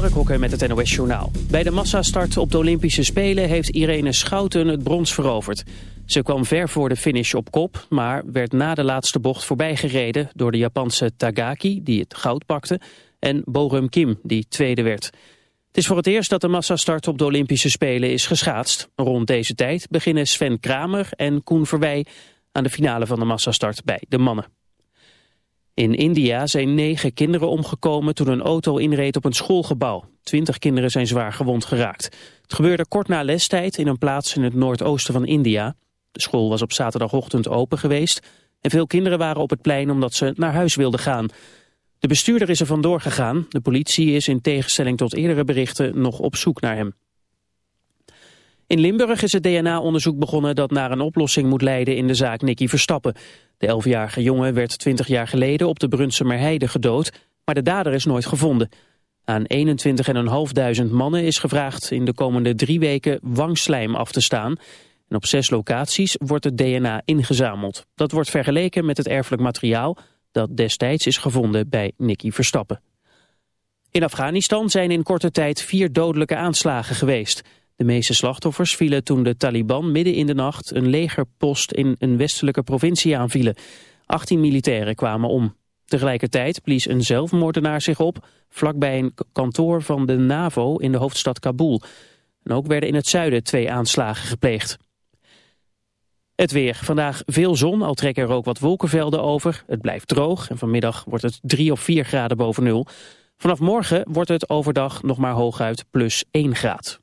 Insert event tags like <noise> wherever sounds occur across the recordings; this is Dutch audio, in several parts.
Mark Hokker met het NOS Journaal. Bij de massastart op de Olympische Spelen heeft Irene Schouten het brons veroverd. Ze kwam ver voor de finish op kop, maar werd na de laatste bocht voorbijgereden... door de Japanse Tagaki, die het goud pakte, en Borum Kim, die tweede werd. Het is voor het eerst dat de massastart op de Olympische Spelen is geschaatst. Rond deze tijd beginnen Sven Kramer en Koen Verwij aan de finale van de massastart bij de mannen. In India zijn negen kinderen omgekomen toen een auto inreed op een schoolgebouw. Twintig kinderen zijn zwaar gewond geraakt. Het gebeurde kort na lestijd in een plaats in het noordoosten van India. De school was op zaterdagochtend open geweest en veel kinderen waren op het plein omdat ze naar huis wilden gaan. De bestuurder is er vandoor gegaan. De politie is in tegenstelling tot eerdere berichten nog op zoek naar hem. In Limburg is het DNA-onderzoek begonnen dat naar een oplossing moet leiden in de zaak Nicky Verstappen. De 11-jarige jongen werd 20 jaar geleden op de Brunsumerheide gedood, maar de dader is nooit gevonden. Aan 21.500 mannen is gevraagd in de komende drie weken wangslijm af te staan. En op zes locaties wordt het DNA ingezameld. Dat wordt vergeleken met het erfelijk materiaal dat destijds is gevonden bij Nicky Verstappen. In Afghanistan zijn in korte tijd vier dodelijke aanslagen geweest. De meeste slachtoffers vielen toen de Taliban midden in de nacht een legerpost in een westelijke provincie aanvielen. 18 militairen kwamen om. Tegelijkertijd blies een zelfmoordenaar zich op vlakbij een kantoor van de NAVO in de hoofdstad Kabul. En ook werden in het zuiden twee aanslagen gepleegd. Het weer. Vandaag veel zon, al trekken er ook wat wolkenvelden over. Het blijft droog en vanmiddag wordt het 3 of 4 graden boven nul. Vanaf morgen wordt het overdag nog maar hooguit plus 1 graad.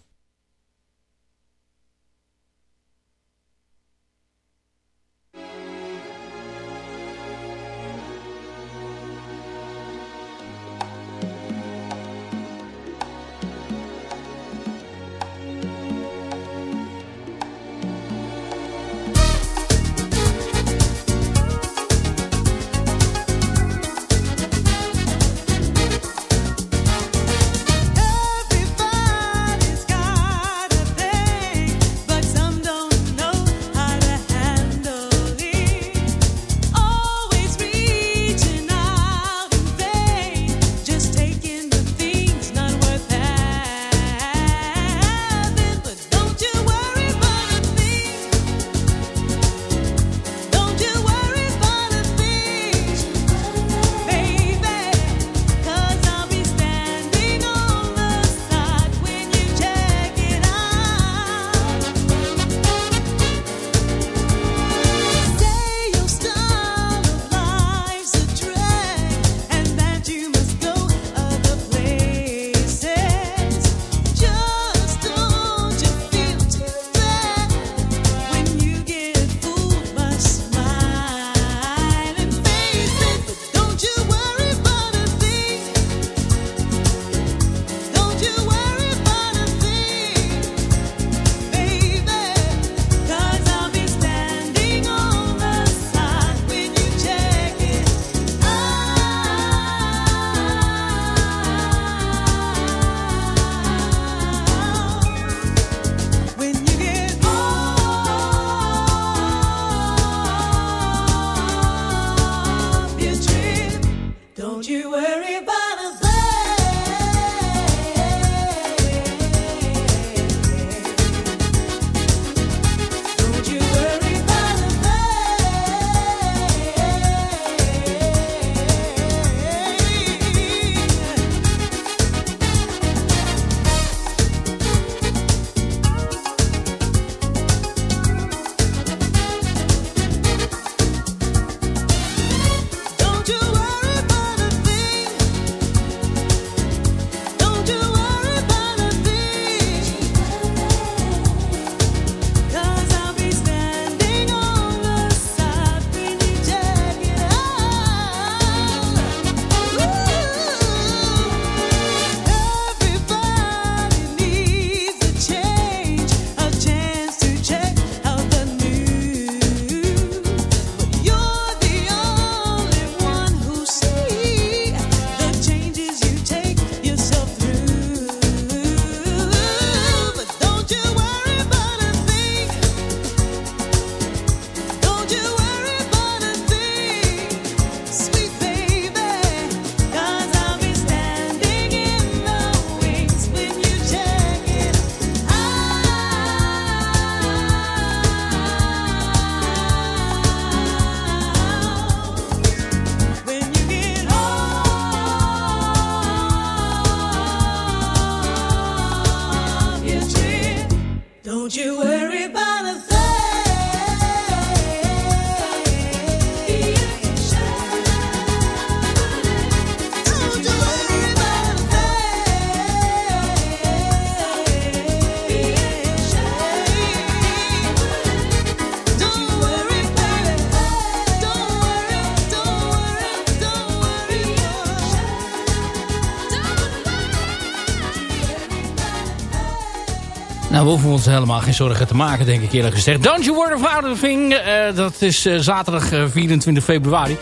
Nou, we hoeven ons helemaal geen zorgen te maken, denk ik eerlijk gezegd. Don't you worry about a thing. Uh, dat is uh, zaterdag 24 februari.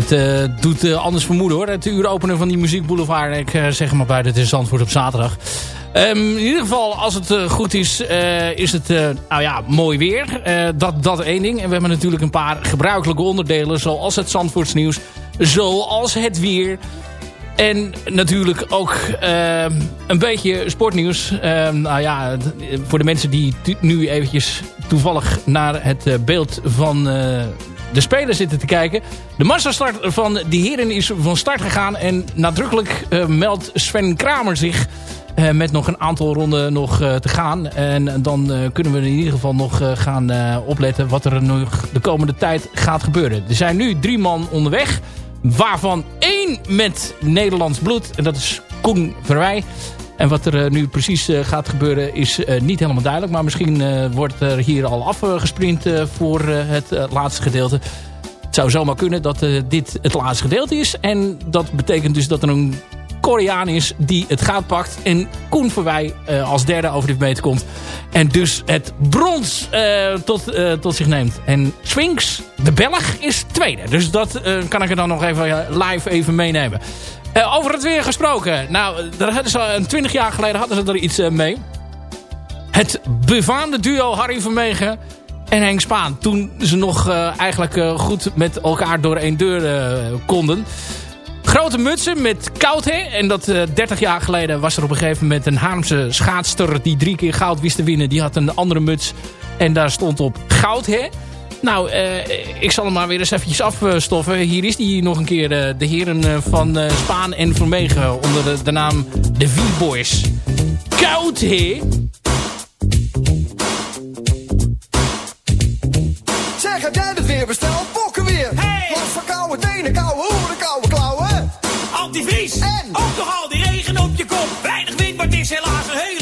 Het doet anders vermoeden hoor. Het uur openen van die muziekboulevard. Ik zeg maar het is Zandvoort op zaterdag. Um, in ieder geval, als het goed is, is het nou ja, mooi weer. dat, dat één ding. En we hebben natuurlijk een paar gebruikelijke onderdelen. Zoals het Zandvoortsnieuws. Zoals het weer. En natuurlijk ook uh, een beetje sportnieuws. Uh, nou ja, voor de mensen die nu eventjes toevallig naar het uh, beeld van uh, de spelers zitten te kijken. De massastart van de heren is van start gegaan. En nadrukkelijk uh, meldt Sven Kramer zich met nog een aantal ronden nog te gaan. En dan kunnen we in ieder geval nog gaan opletten wat er nog de komende tijd gaat gebeuren. Er zijn nu drie man onderweg. Waarvan één met Nederlands bloed. En dat is Koen Verwij. En wat er nu precies gaat gebeuren is niet helemaal duidelijk. Maar misschien wordt er hier al afgesprint voor het laatste gedeelte. Het zou zomaar kunnen dat dit het laatste gedeelte is. En dat betekent dus dat er een Koreaan is die het gaat pakt. En Koen Verwij uh, als derde over dit meter komt. En dus het brons uh, tot, uh, tot zich neemt. En Swinks, de Belg, is tweede. Dus dat kan ik er dan nog even live even meenemen. over het weer gesproken. Nou, daar hadden ze, een twintig jaar geleden hadden ze er iets mee. Het befaamde duo Harry Vermegen en Henk Spaan. Toen ze nog eigenlijk goed met elkaar door één deur konden. Grote mutsen met koud hè. En dat uh, 30 jaar geleden was er op een gegeven moment een Haarlemse schaatster... die drie keer goud wist te winnen. Die had een andere muts. En daar stond op goud hè. Nou, uh, ik zal hem maar weer eens eventjes afstoffen. Hier is die nog een keer uh, de heren van Spaan en Vermegen... onder de, de naam de V-Boys. Koud hè. Zeg, heb jij het weer besteld? Fokken weer! Hey! Last van koude tenen, koude hoeren, koude is helaas een hele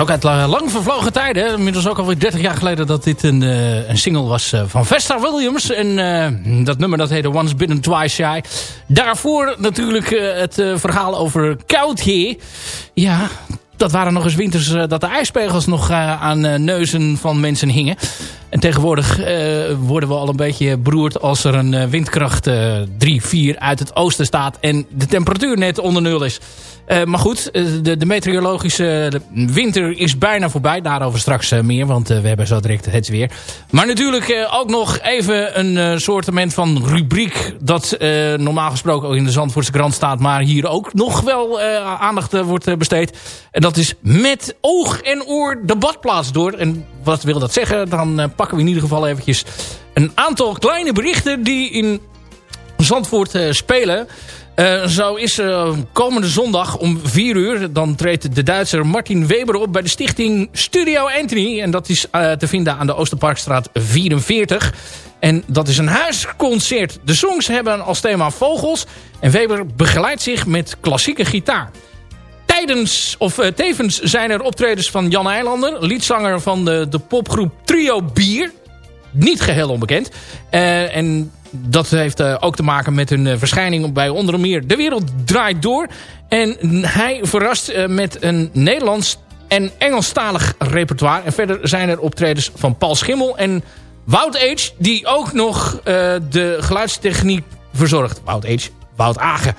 Ook uit la- lang vervlogen tijden. Inmiddels ook alweer 30 jaar geleden dat dit een, eh, een single was eh, van Vesta Williams. En eh, dat nummer dat heette Once Bitten Twice Shy. Daarvoor natuurlijk het verhaal over Koud Heer. Ja, dat waren nog eens winters dat de ijspegels nog aan neuzen van mensen hingen. En tegenwoordig worden we al een beetje beroerd als er een windkracht eh 3, 4 uit het oosten staat en de temperatuur net onder nul is. Eh, maar goed, eh, de, de meteorologische winter is bijna voorbij. Daarover straks eh, meer, want we hebben zo direct het weer. Maar natuurlijk ook nog even een soortement van rubriek... dat normaal gesproken ook in de Zandvoortse krant staat... maar hier ook nog wel aandacht wordt besteed. En dat is met oog en oor de badplaats door. En wat wil dat zeggen? Dan pakken we in ieder geval eventjes een aantal kleine berichten... die in Zandvoort spelen... Eh, zo is eh, komende zondag om 4 uur... dan treedt de Duitser Martin Weber op bij de stichting Studio Anthony. En dat is eh, te vinden aan de Oosterparkstraat 44. En dat is een huisconcert. De songs hebben als thema vogels. En Weber begeleidt zich met klassieke gitaar. Tijdens, of tevens zijn er optredens van Jan Eilander... liedzanger van de, de popgroep Trio Bier. Niet geheel onbekend. En dat heeft eh, ook te maken met hun eh, verschijning bij onder meer De Wereld Draait Door. En hij verrast eh, met een Nederlands en Engelstalig repertoire. En verder zijn er optredens van Paul Schimmel en Wout Age... die ook nog de geluidstechniek verzorgt. Wout Age, Wout Agen.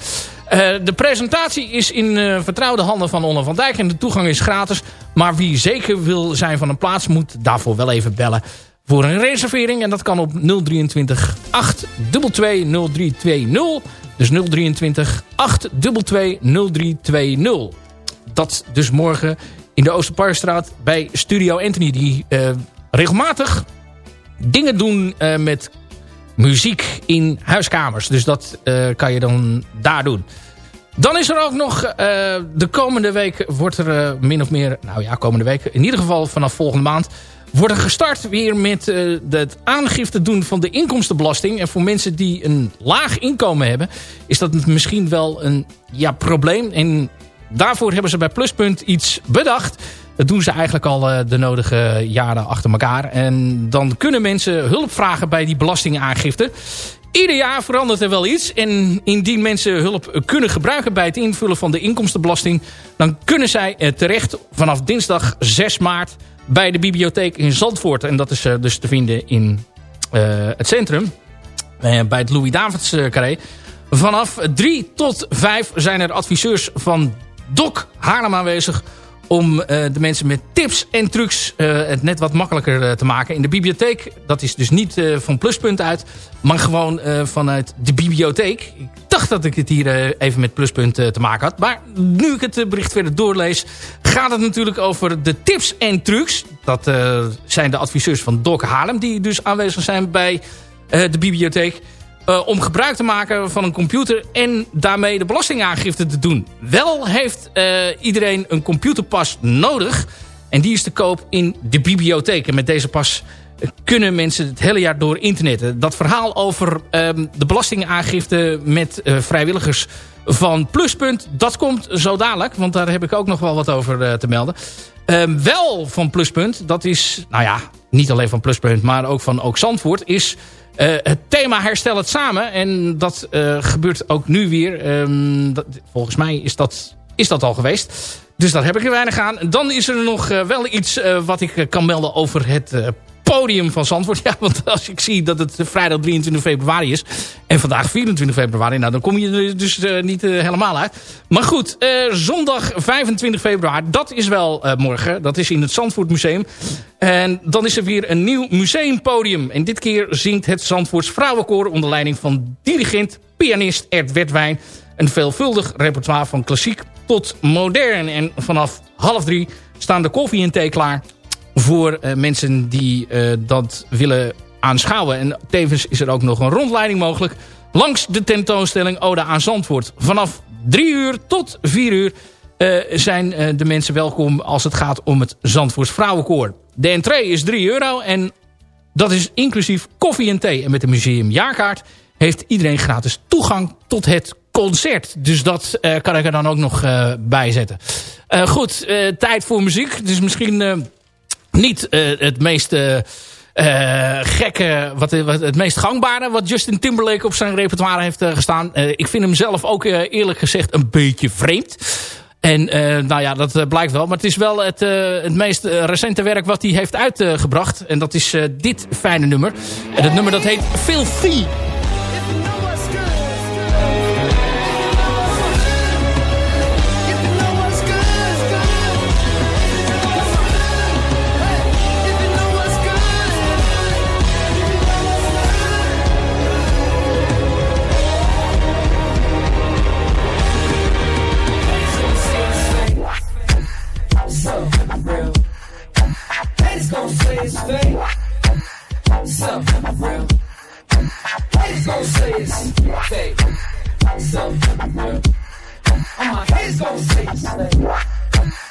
De presentatie is in vertrouwde handen van Onno van Dijk en de toegang is gratis. Maar wie zeker wil zijn van een plaats moet daarvoor wel even bellen voor een reservering. En dat kan op 023 822 0320. Dus 023 822 0320. Dat dus morgen in de Oosterparkstraat bij Studio Anthony. Die eh, regelmatig dingen doen eh, met muziek in huiskamers. Dus dat eh, kan je dan daar doen. Dan is er ook nog, de komende week wordt er min of meer, nou ja, komende week, in ieder geval vanaf volgende maand, wordt er gestart weer met eh, het aangifte doen van de inkomstenbelasting. En voor mensen die een laag inkomen hebben, is dat misschien wel een ja, probleem. En daarvoor hebben ze bij Pluspunt iets bedacht. Dat doen ze eigenlijk al eh, de nodige jaren achter elkaar. En dan kunnen mensen hulp vragen bij die belastingaangifte. Ieder jaar verandert er wel iets. En indien mensen hulp kunnen gebruiken bij het invullen van de inkomstenbelasting... dan kunnen zij eh, terecht vanaf dinsdag 6 maart bij de bibliotheek in Zandvoort. En dat is eh, dus te vinden in eh, het centrum. eh, bij het Louis Davids eh, carré. Vanaf 3 tot 5 zijn er adviseurs van DOC Haarlem aanwezig om eh, de mensen met tips en trucs eh, het net wat makkelijker eh, te maken. In de bibliotheek, dat is dus niet van Pluspunt uit, maar gewoon vanuit de bibliotheek. Ik dacht dat ik het hier even met Pluspunt te maken had. Maar nu ik het bericht verder doorlees, gaat het natuurlijk over de tips en trucs. Dat zijn de adviseurs van Doc Haarlem, die dus aanwezig zijn bij de bibliotheek. Eh, om gebruik te maken van een computer en daarmee de belastingaangifte te doen. Wel heeft eh, iedereen een computerpas nodig. En die is te koop in de bibliotheek. En met deze pas eh, kunnen mensen het hele jaar door internetten. Dat verhaal over ehm, de belastingaangifte met vrijwilligers van Pluspunt... dat komt zo dadelijk, want daar heb ik ook nog wel wat over te melden. Ehm, wel van Pluspunt, dat is, nou ja, niet alleen van Pluspunt... maar ook van Ook Zandvoort, is eh, het thema Herstel het Samen. En dat eh, gebeurt ook nu weer. Ehm, volgens mij is dat, is dat al geweest. Dus daar heb ik er weinig aan. Dan is er nog eh, wel iets wat ik kan melden over het podium van Zandvoort. <laughs> Ja, want als ik zie dat het vrijdag 23 februari is... en vandaag 24 februari... nou, dan kom je er dus eh, niet eh, helemaal uit. Maar goed, eh, zondag 25 februari... dat is wel morgen. Dat is in het Zandvoort Museum. En dan is er weer een nieuw museumpodium. En dit keer zingt het Zandvoorts Vrouwenkoor... onder leiding van dirigent, pianist Ert Wetwijn... een veelvuldig repertoire van klassiek tot modern. En vanaf half drie staan de koffie en thee klaar voor eh, mensen die eh, dat willen aanschouwen. En tevens is er ook nog een rondleiding mogelijk langs de tentoonstelling Ode aan Zandvoort. Vanaf 3 uur tot 4 uur eh, zijn de mensen welkom als het gaat om het Zandvoorts Vrouwenkoor. De entree is 3 euro en dat is inclusief koffie en thee. En met de museumjaarkaart heeft iedereen gratis toegang tot het concert. Dus dat kan ik er dan ook nog bij zetten. Goed, tijd voor muziek. Is misschien niet eh, het meest eh, eh, gekke, wat, wat, het meest gangbare wat Justin Timberlake op zijn repertoire heeft gestaan. Ik vind hem zelf ook eerlijk gezegd een beetje vreemd. En nou ja, dat blijkt wel. Maar het is wel het, het meest recente werk wat hij heeft uitgebracht. en dat is dit fijne nummer. En het nummer dat heet Filthy. Something real. Haters gon' say it's fake. Something real. All my haters gon' say it's fake.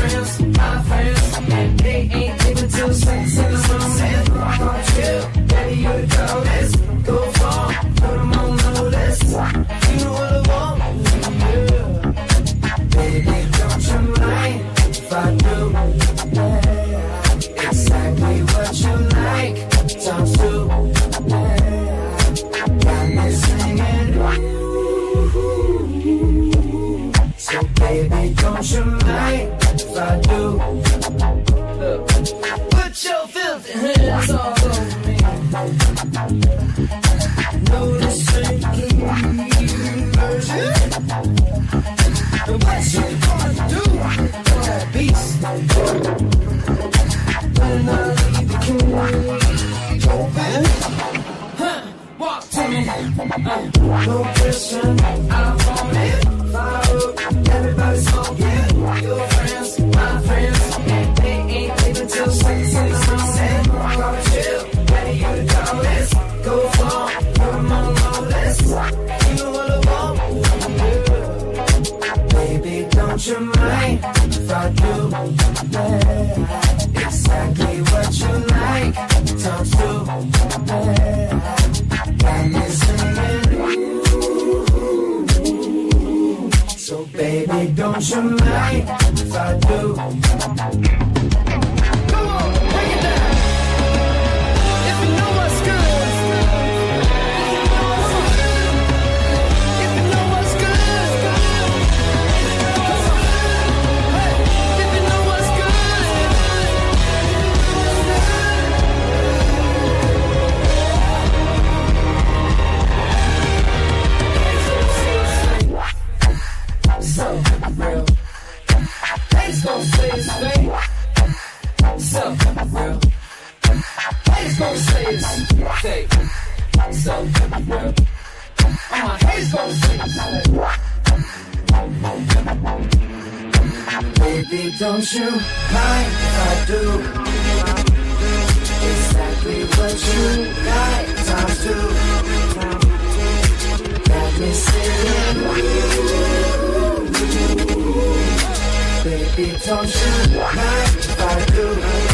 you, say, say, say, say, say, say, say, say, Baby, don't you mind if I do? Exactly what you me. Baby, don't you mind if I do?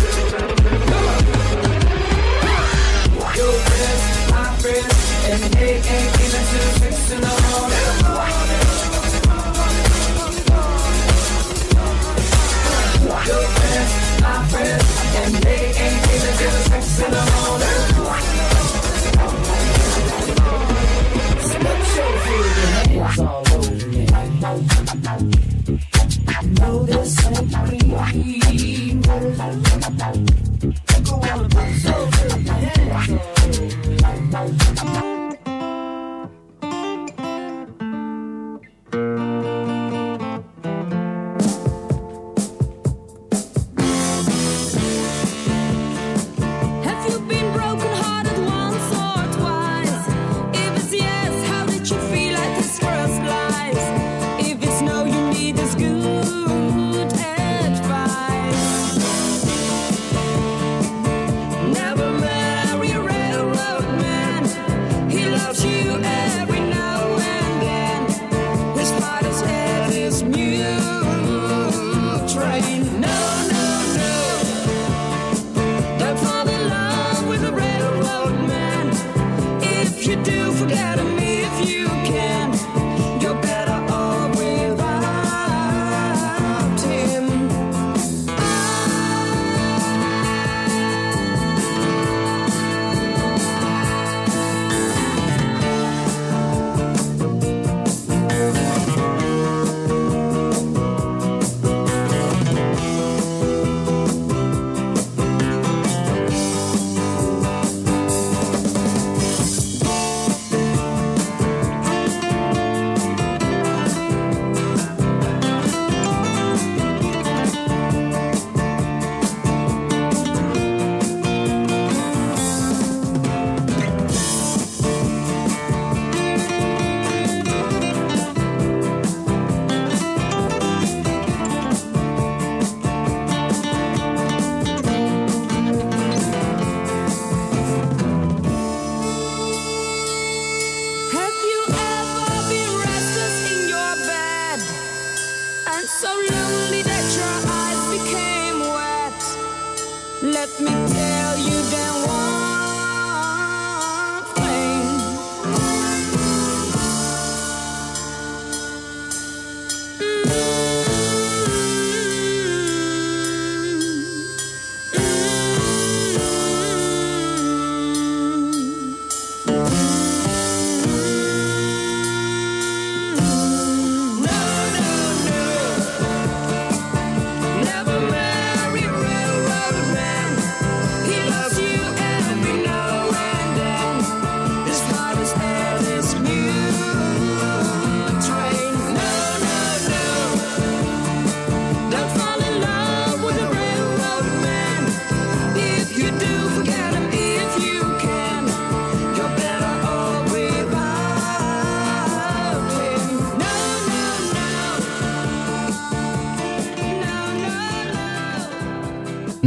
And they ain't in the morning. Friends, my friends, and they ain't six in the morning. Hands all over me.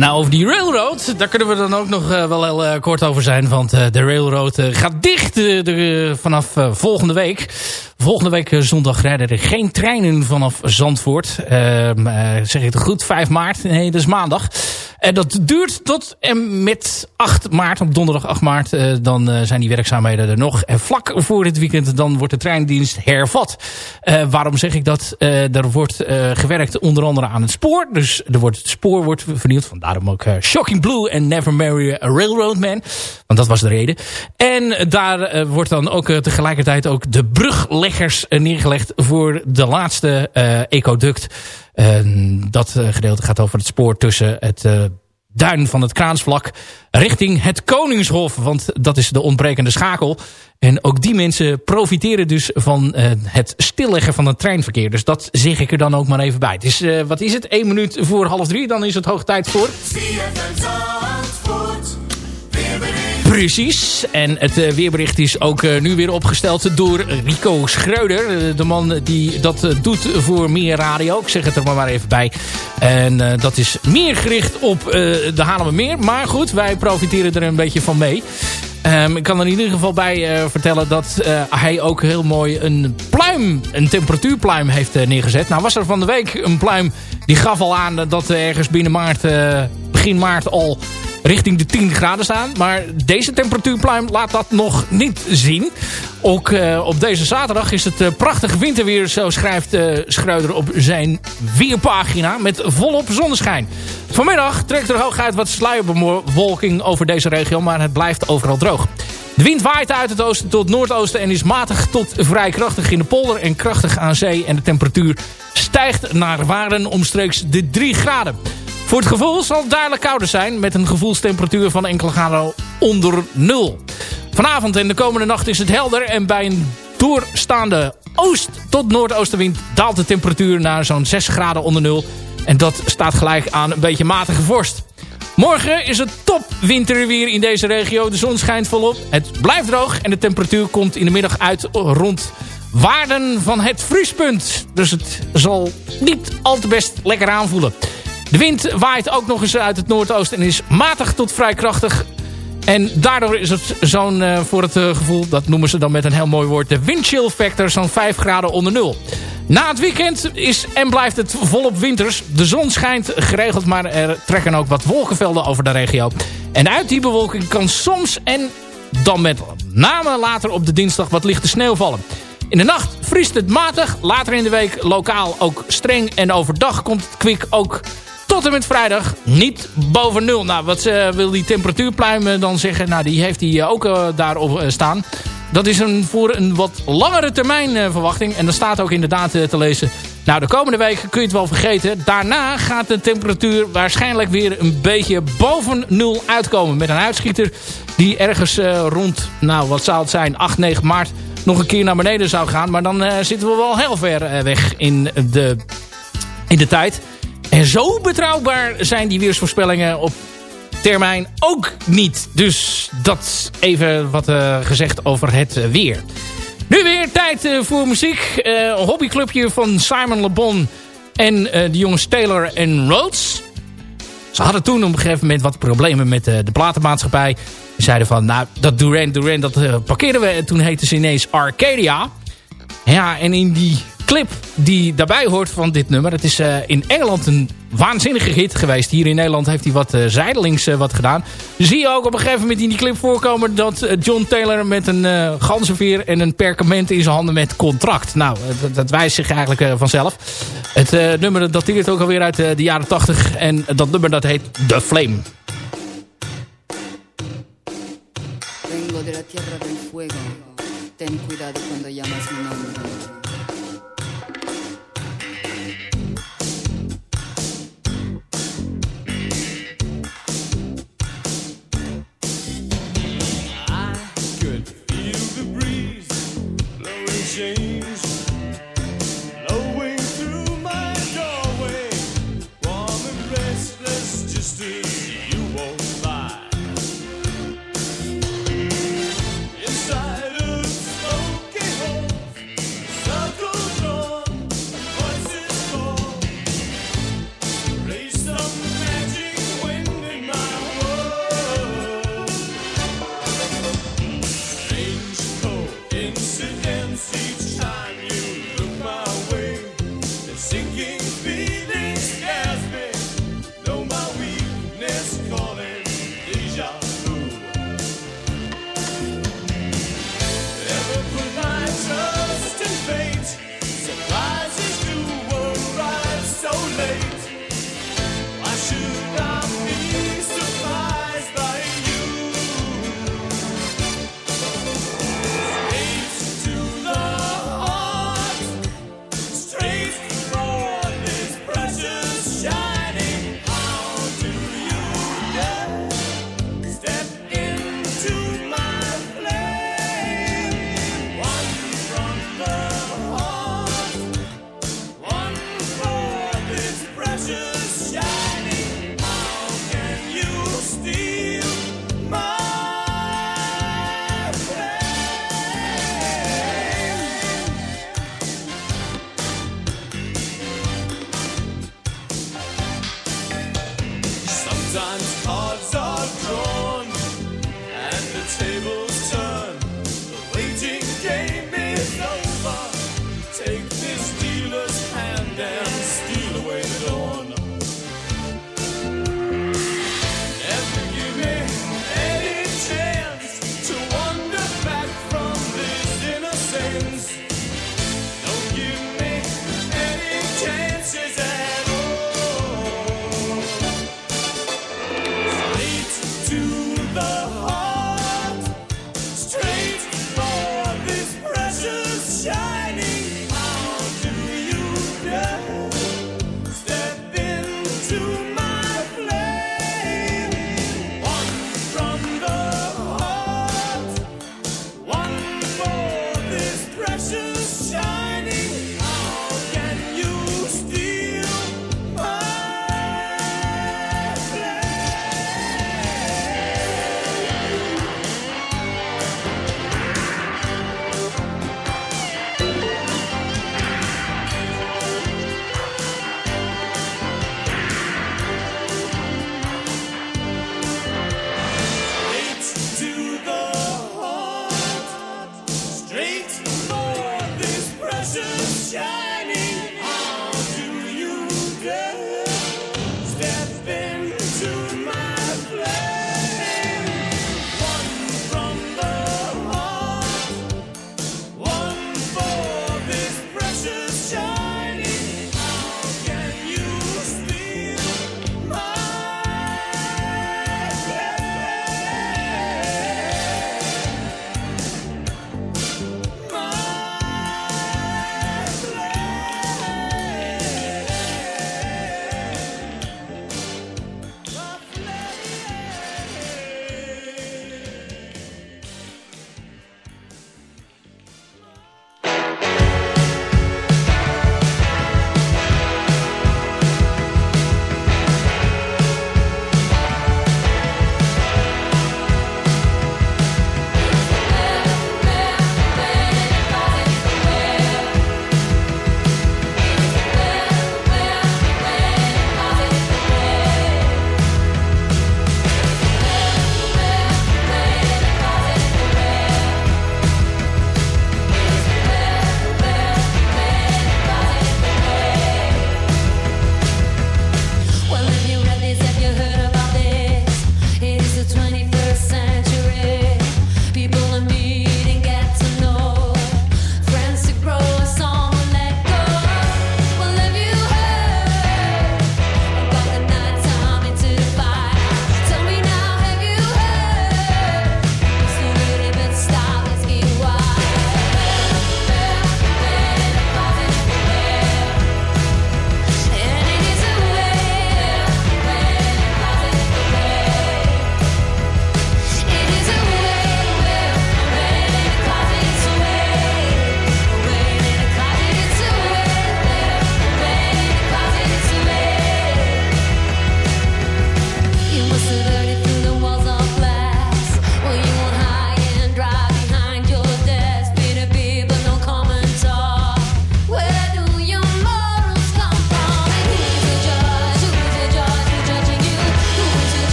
Nou, over die railroad, daar kunnen we dan ook nog eh, wel heel eh, kort over zijn. Want eh, de railroad gaat dicht de- vanaf volgende week. Volgende week eh, zondag rijden er geen treinen vanaf Zandvoort. Ehm, eh, zeg ik het goed? 5 maart? Nee, dat is maandag. En dat duurt tot en met 8 maart, op donderdag 8 maart. eh, dan zijn die werkzaamheden er nog. En vlak voor dit weekend dan wordt de treindienst hervat. Waarom zeg ik dat? Er wordt gewerkt onder andere aan het spoor. Dus er wordt, het spoor wordt vernieuwd. Vandaarom ook Shocking Blue en Never Marry a Railroad Man. Want dat was de reden. En daar eh, wordt dan ook eh, tegelijkertijd ook de brugleggers eh, neergelegd voor de laatste ecoduct. Dat gedeelte gaat over het spoor tussen het duin van het Kraansvlak richting het Koningshof. Want dat is de ontbrekende schakel. En ook die mensen profiteren dus van het stilleggen van het treinverkeer. Dus dat zeg ik er dan ook maar even bij. Het is, wat is het? 1 minuut voor half drie. Dan is het hoog tijd voor... Precies. En het eh, weerbericht is ook eh, nu weer opgesteld door Rico Schreuder. eh, de man die dat doet voor meer radio. Ik zeg het er maar, even bij. En dat is meer gericht op de Haarlemmermeer. Maar goed, wij profiteren er een beetje van mee. Ehm, ik kan er in ieder geval bij eh, vertellen dat eh, hij ook heel mooi een pluim, een temperatuurpluim heeft eh, neergezet. Nou was er van de week een pluim die gaf al aan dat er ergens binnen maart, begin maart al richting de 10 graden staan. Maar deze temperatuurpluim laat dat nog niet zien. Ook op deze zaterdag is het prachtig winterweer, zo schrijft Schreuder op zijn weerpagina, met volop zonneschijn. Vanmiddag trekt er hooguit wat sluierbewolking over deze regio, maar het blijft overal droog. De wind waait uit het oosten tot noordoosten en is matig tot vrij krachtig in de polder en krachtig aan zee. En de temperatuur stijgt naar waarden omstreeks de 3 graden. Voor het gevoel zal het duidelijk kouder zijn met een gevoelstemperatuur van enkele graden onder nul. Vanavond en de komende nacht is het helder en bij een doorstaande oost tot noordoostenwind daalt de temperatuur naar zo'n 6 graden onder nul. En dat staat gelijk aan een beetje matige vorst. Morgen is het top winterweer in deze regio. De zon schijnt volop. Het blijft droog en de temperatuur komt in de middag uit rond waarden van het vriespunt. Dus het zal niet al te best lekker aanvoelen. De wind waait ook nog eens uit het noordoosten en is matig tot vrij krachtig. En daardoor is het zo'n uh, voor het uh, gevoel, dat noemen ze dan met een heel mooi woord, de windchill factor zo'n 5 graden onder nul. Na het weekend is en blijft het volop winters. De zon schijnt geregeld, maar er trekken ook wat wolkenvelden over de regio. En uit die bewolking kan soms en dan met name later op de dinsdag wat lichte sneeuw vallen. In de nacht vriest het matig. Later in de week lokaal ook streng. En overdag komt het kwik ook tot en met vrijdag niet boven nul. Nou, wat eh, wil die temperatuurpluim dan zeggen? Nou, die heeft hij ook eh, daarop eh, staan. Dat is een, voor een wat langere termijn eh, verwachting. En dat staat ook inderdaad eh, te lezen. Nou, de komende week kun je het wel vergeten. Daarna gaat de temperatuur waarschijnlijk weer een beetje boven nul uitkomen. Met een uitschieter die ergens eh, rond, nou wat zou het zijn, 8, 9 maart nog een keer naar beneden zou gaan. Maar dan zitten we wel heel ver weg in de, in de tijd. En zo betrouwbaar zijn die weersvoorspellingen op termijn ook niet. Dus dat even wat eh, gezegd over het eh, weer. Nu weer tijd eh, voor muziek. Een hobbyclubje van Simon Le Bon en de jongens Taylor en Rhodes. Ze hadden toen op een gegeven moment wat problemen met de platenmaatschappij. Ze zeiden van, nou, dat Duran Duran, dat parkeren we. En toen heette ze ineens Arcadia. Ja, en in die clip die daarbij hoort van dit nummer... het is eh, in Engeland een waanzinnige hit geweest. Hier in Nederland heeft hij wat eh, zijdelings eh, wat gedaan. Zie je ook op een gegeven moment in die clip voorkomen... dat John Taylor met een ganzenveer en een perkament in zijn handen met contract. Nou, dat, wijst zich eigenlijk vanzelf. Het nummer dat dateert ook alweer uit de jaren 80. En dat nummer dat heet The Flame. De tierra del fuego. Ten cuidado cuando llamas mi nombre.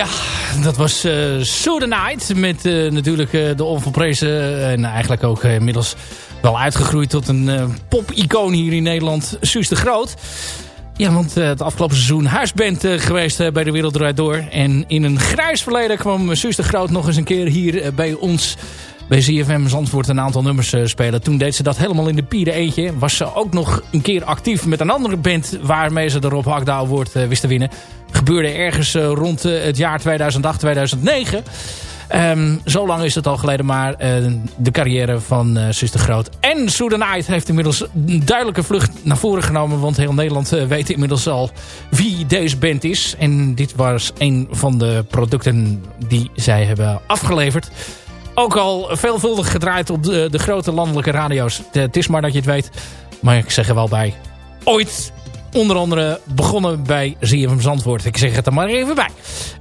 Ja, dat was uh, the Night. Met uh, natuurlijk uh, de onvolprezen en eigenlijk ook inmiddels wel uitgegroeid tot een pop-icoon hier in Nederland. Suus de Groot. Ja, want het afgelopen seizoen huisband geweest bij de Wereld Door. En in een grijs verleden kwam Suus de Groot nog eens een keer hier bij ons bij ZFM Zandvoort een aantal nummers spelen. Toen deed ze dat helemaal in de pieren eentje. Was ze ook nog een keer actief met een andere band waarmee ze de Rob Hakda Award wist te winnen gebeurde ergens uh, rond het jaar 2008, 2009. Um, zo lang is het al geleden, maar de carrière van uh, Sister Groot en Soedanite heeft inmiddels een duidelijke vlucht naar voren genomen. Want heel Nederland weet inmiddels al wie deze band is. En dit was een van de producten die zij hebben afgeleverd. Ook al veelvuldig gedraaid op de, de grote landelijke radio's. Het is maar dat je het weet. Maar ik zeg er wel bij. Ooit onder andere begonnen bij ZFM Zandvoort. Ik zeg het er maar even bij.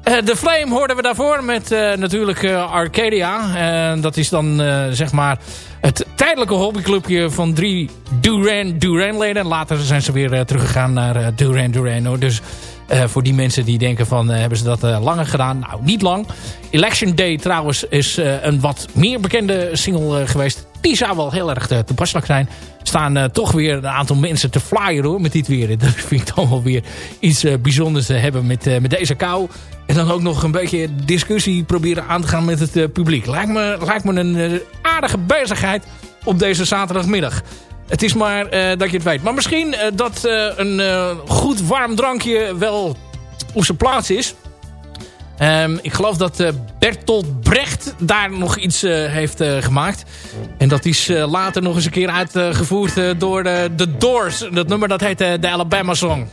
Uh, de Flame hoorden we daarvoor met uh, natuurlijk uh, Arcadia. dat is dan zeg maar het tijdelijke hobbyclubje van drie Duran Duran leden. Later zijn ze weer teruggegaan naar Duran Duran. Dus voor die mensen die denken van hebben ze dat langer gedaan. Nou, niet lang. Election Day trouwens is een wat meer bekende single geweest. Die zou wel heel erg toepasselijk zijn staan toch weer een aantal mensen te flyen hoor, met dit weer. <laughs> Dat vind ik dan wel weer iets bijzonders te hebben met, met deze kou. En dan ook nog een beetje discussie proberen aan te gaan met het publiek. Lijkt me, lijkt me een aardige bezigheid op deze zaterdagmiddag. Het is maar dat je het weet. Maar misschien dat een goed warm drankje wel op zijn plaats is. Um, ik geloof dat Bertolt Brecht daar nog iets heeft gemaakt. En dat is later nog eens een keer uitgevoerd door de, The Doors. Dat nummer dat heet de Alabama Song.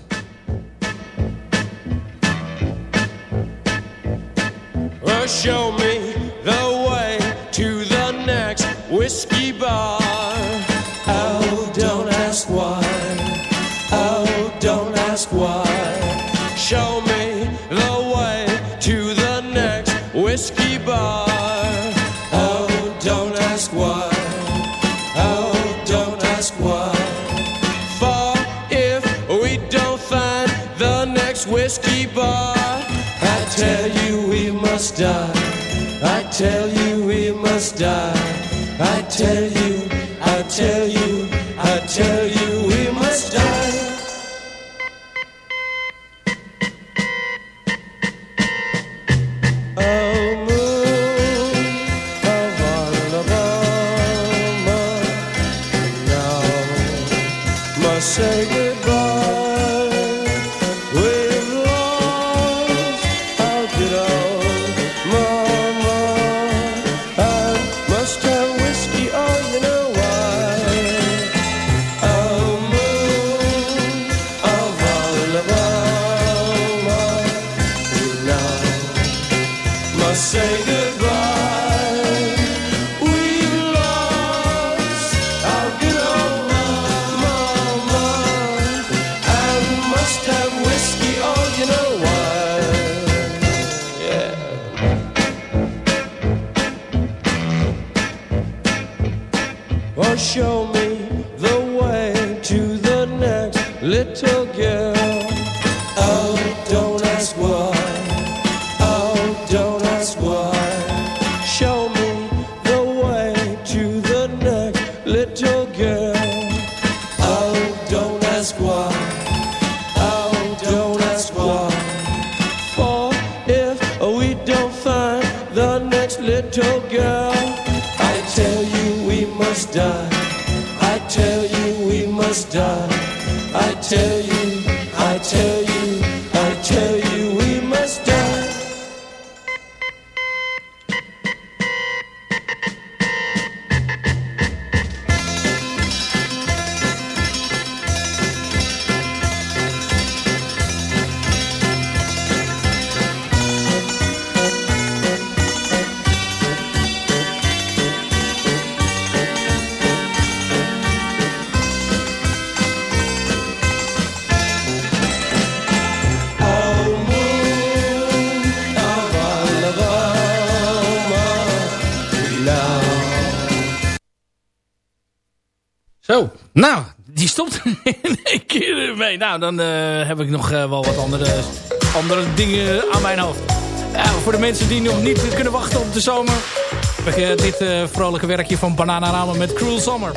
Show me the way to the next whiskey bar. Show me the way to the next whiskey bar. Oh, don't ask why. Oh, don't ask why. For if we don't find the next whiskey bar, I tell you we must die. I tell you we must die. I tell you, I tell you, nou, die stopt <laughs> in één keer mee. Nou, dan eh, heb ik nog eh, wel wat andere, andere dingen aan mijn hoofd. Voor de mensen die nog niet kunnen wachten op de zomer... heb ik eh, dit vrolijke werkje van Bananarama met Cruel Summer.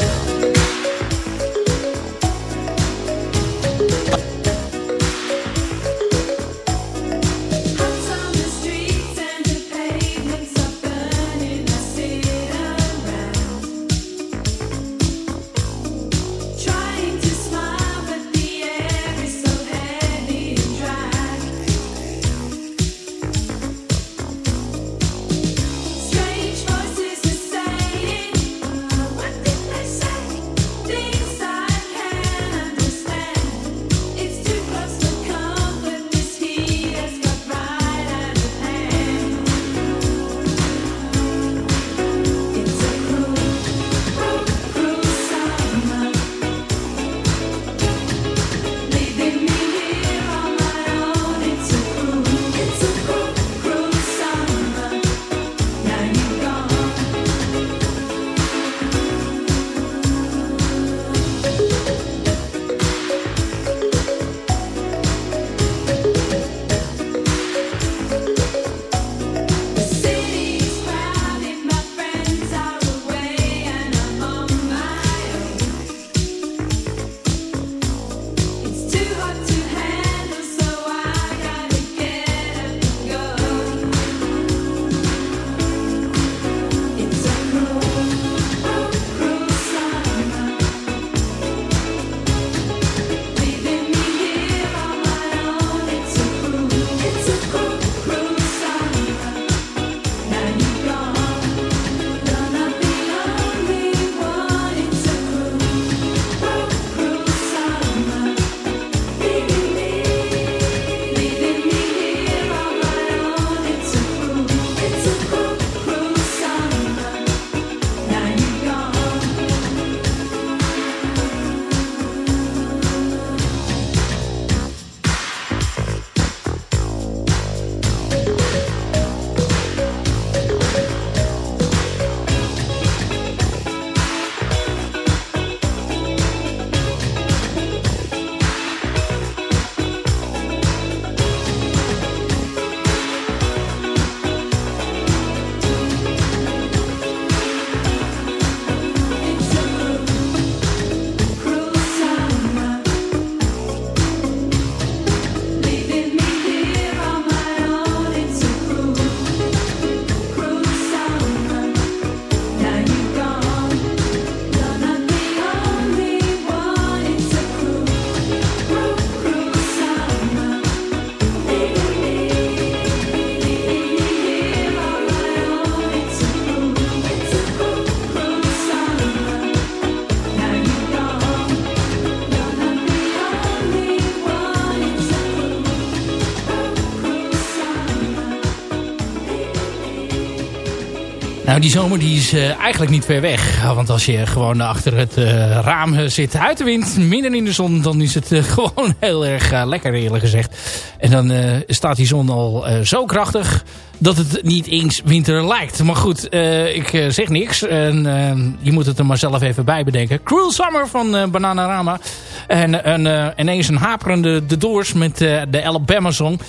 Nou, die zomer die is eh, eigenlijk niet ver weg. Want als je gewoon achter het eh, raam eh, zit uit de wind, midden in de zon... dan is het <laughs> gewoon heel erg lekker eerlijk gezegd. En dan staat die zon al zo krachtig dat het niet eens winter lijkt. Maar goed, ik zeg niks. En, je moet het er maar zelf even bij bedenken. Cruel Summer van Bananarama. En, en ineens een haperende De Doors met de Alabama Song.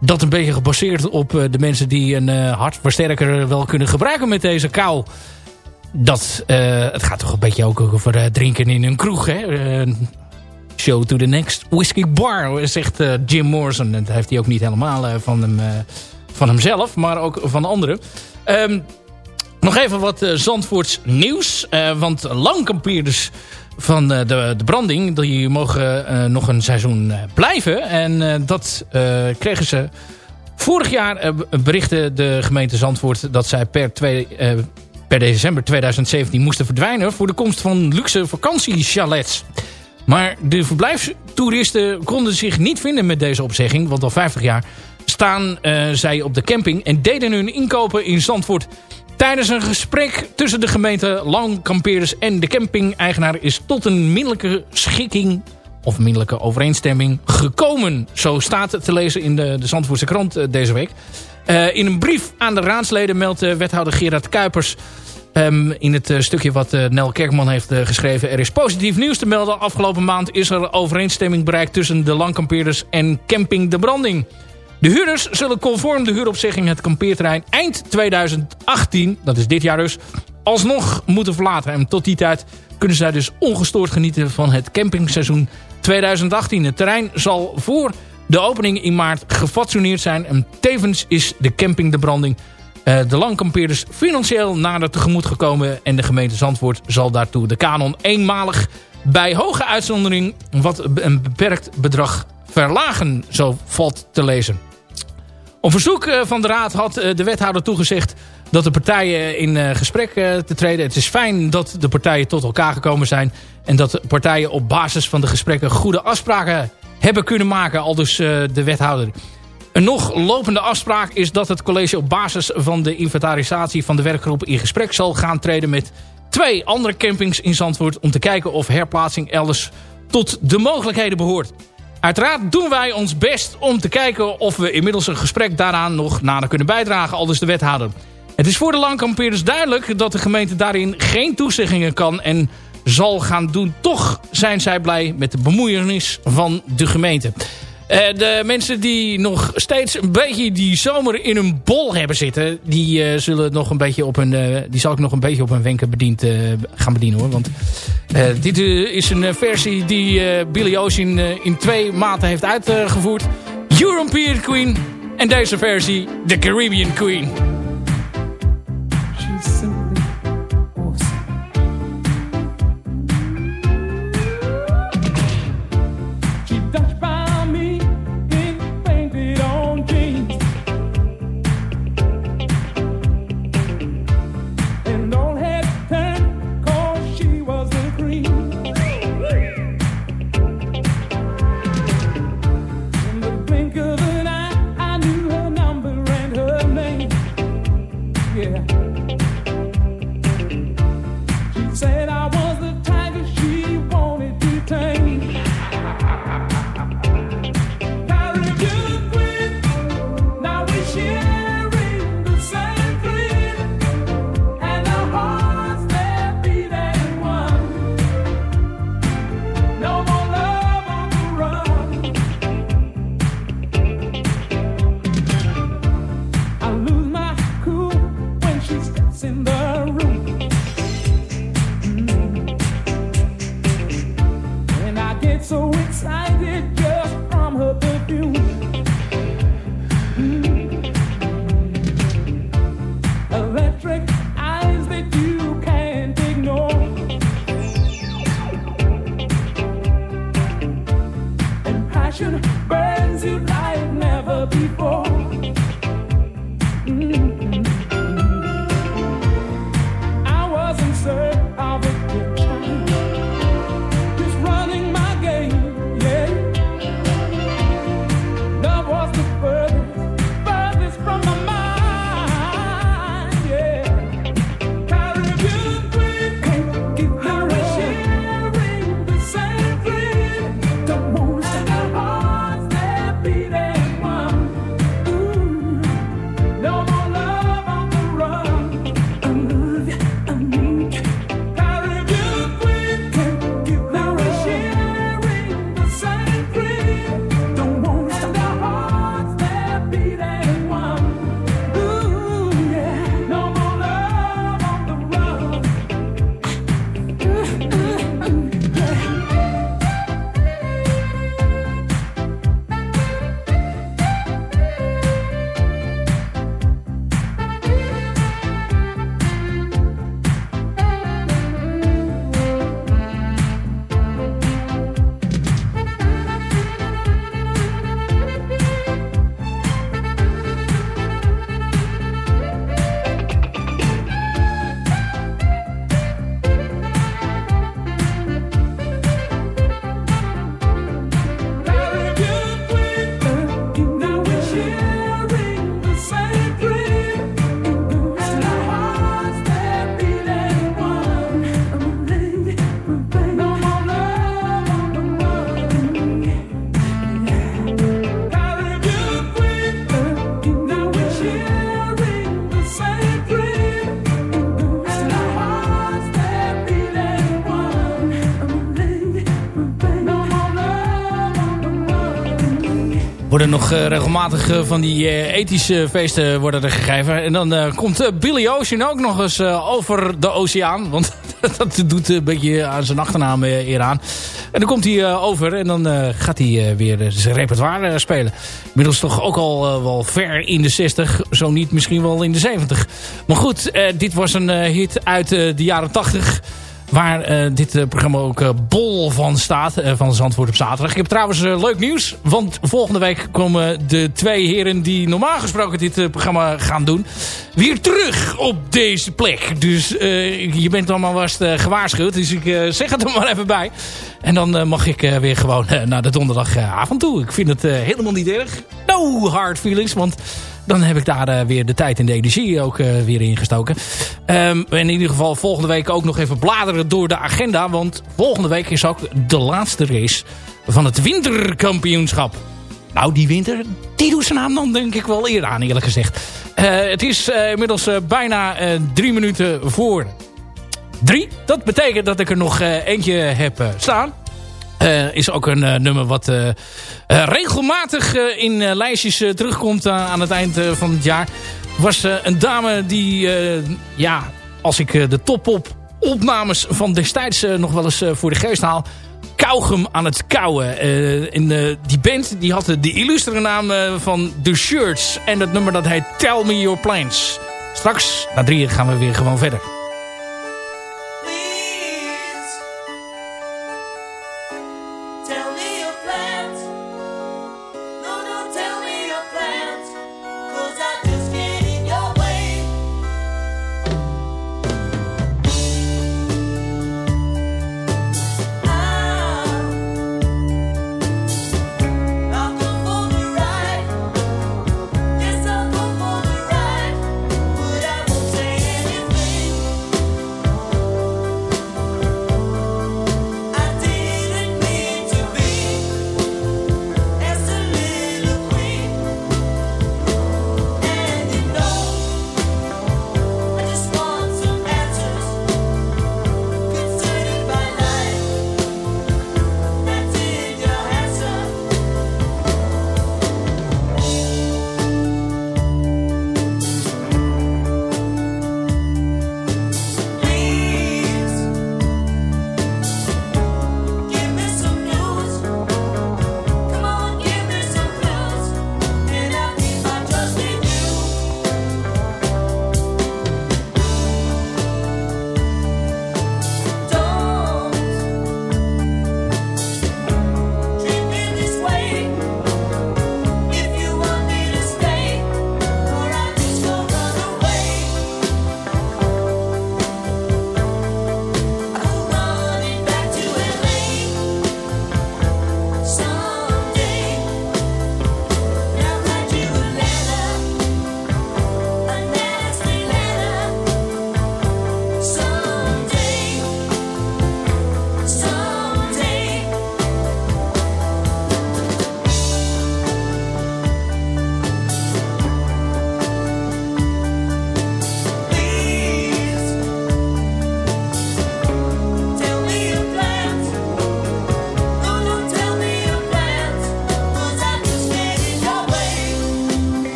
Dat een beetje gebaseerd op eh, de mensen die een eh, hartversterker wel kunnen gebruiken met deze kou. Dat, eh, het gaat toch een beetje ook over drinken in een kroeg. Hè? Show to the next whiskey bar, zegt Jim Morrison. Dat heeft hij ook niet helemaal van, hem, van hemzelf, maar ook van anderen. Ehm, nog even wat Zandvoorts nieuws. want langkampeerders van eh, de, de branding... die mogen eh, nog een seizoen eh, blijven. En dat kregen ze... Vorig jaar berichtte de gemeente Zandvoort... dat zij per, twee, per december 2017 moesten verdwijnen... voor de komst van luxe vakantiechalets. Maar de verblijfstoeristen konden zich niet vinden met deze opzegging... want al 50 jaar staan zij op de camping... en deden hun inkopen in Zandvoort... Tijdens een gesprek tussen de gemeente Langkampeerders en de camping-eigenaar is tot een minderlijke schikking of minderlijke overeenstemming gekomen. Zo staat het te lezen in de, de Zandvoortse krant eh, deze week. Eh, in een brief aan de raadsleden meldt eh, wethouder Gerard Kuipers... ehm, in het stukje wat Nel Kerkman heeft geschreven... er is positief nieuws te melden. Afgelopen maand is er overeenstemming bereikt tussen de Langkampeerders en Camping de Branding. De huurders zullen conform de huuropzegging het kampeerterrein eind 2018, dat is dit jaar dus, alsnog moeten verlaten. En tot die tijd kunnen zij dus ongestoord genieten van het campingseizoen 2018. Het terrein zal voor de opening in maart gefatsoeneerd zijn. En tevens is de camping De Branding eh, de langkampeerders financieel nader tegemoet gekomen. En de gemeente Zandvoort zal daartoe de kanon eenmalig bij hoge uitzondering wat een beperkt bedrag verlagen. Zo valt te lezen. Op verzoek eh, van de raad had eh, de wethouder toegezegd dat de partijen in eh, gesprek te treden. Het is fijn dat de partijen tot elkaar gekomen zijn. En dat de partijen op basis van de gesprekken goede afspraken hebben kunnen maken. Al dus eh, de wethouder. Een nog lopende afspraak is dat het college op basis van de inventarisatie van de werkgroep in gesprek zal gaan treden met twee andere campings in Zandvoort om te kijken of herplaatsing elders tot de mogelijkheden behoort. Uiteraard doen wij ons best om te kijken of we inmiddels een gesprek daaraan nog nader kunnen bijdragen, al dus de wethouder. Het is voor de langkampeerders duidelijk dat de gemeente daarin geen toezeggingen kan en zal gaan doen. Toch zijn zij blij met de bemoeienis van de gemeente. Eh, de mensen die nog steeds een beetje die zomer in hun bol hebben zitten... die, eh, zullen nog een beetje op hun, eh, die zal ik nog een beetje op hun wenken bediend, gaan bedienen. hoor. Want dit is een versie die Billy Ocean in twee maten heeft uitgevoerd. European Queen en deze versie The Caribbean Queen. Nog eh, regelmatig eh, van die eh, ethische feesten worden er gegeven. En dan komt Billy Ocean ook nog eens over de oceaan. Want <laughs> dat doet een beetje aan zijn achternaam eh, eer aan. En dan komt hij over en dan gaat hij weer zijn repertoire spelen. Inmiddels toch ook al wel ver in de 60. Zo niet misschien wel in de 70. Maar goed, dit was een hit uit de jaren 80. Waar eh, dit eh, programma ook eh, bol van staat. van Zandvoort op zaterdag. Ik heb trouwens leuk nieuws. Want volgende week komen de twee heren die normaal gesproken dit programma gaan doen. Weer terug op deze plek. Dus je bent allemaal vast gewaarschuwd. Dus ik zeg het er maar even bij. En dan mag ik weer gewoon naar de donderdagavond toe. Ik vind het helemaal niet erg. No hard feelings. Want dan heb ik daar eh, weer de tijd en de energie ook eh, weer ingestoken. Ehm, in ieder geval volgende week ook nog even bladeren door de agenda. Want volgende week is ook de laatste race van het winterkampioenschap. Nou, die winter, die doet zijn naam dan denk ik wel eerder aan eerlijk gezegd. Eh, het is inmiddels bijna drie minuten voor drie. Dat betekent dat ik er nog eentje heb staan. Eh, is ook een eh, nummer wat eh, regelmatig in lijstjes terugkomt aan het eind van het jaar. Was een dame die, ja, als ik de top-op opnames van destijds nog wel eens voor de geest haal. Kauwgum aan het kauwen. Eh, in, die band die had de illustere naam van The Shirts. En dat nummer dat heet Tell Me Your Plans. Straks, na drieën, gaan we weer gewoon verder.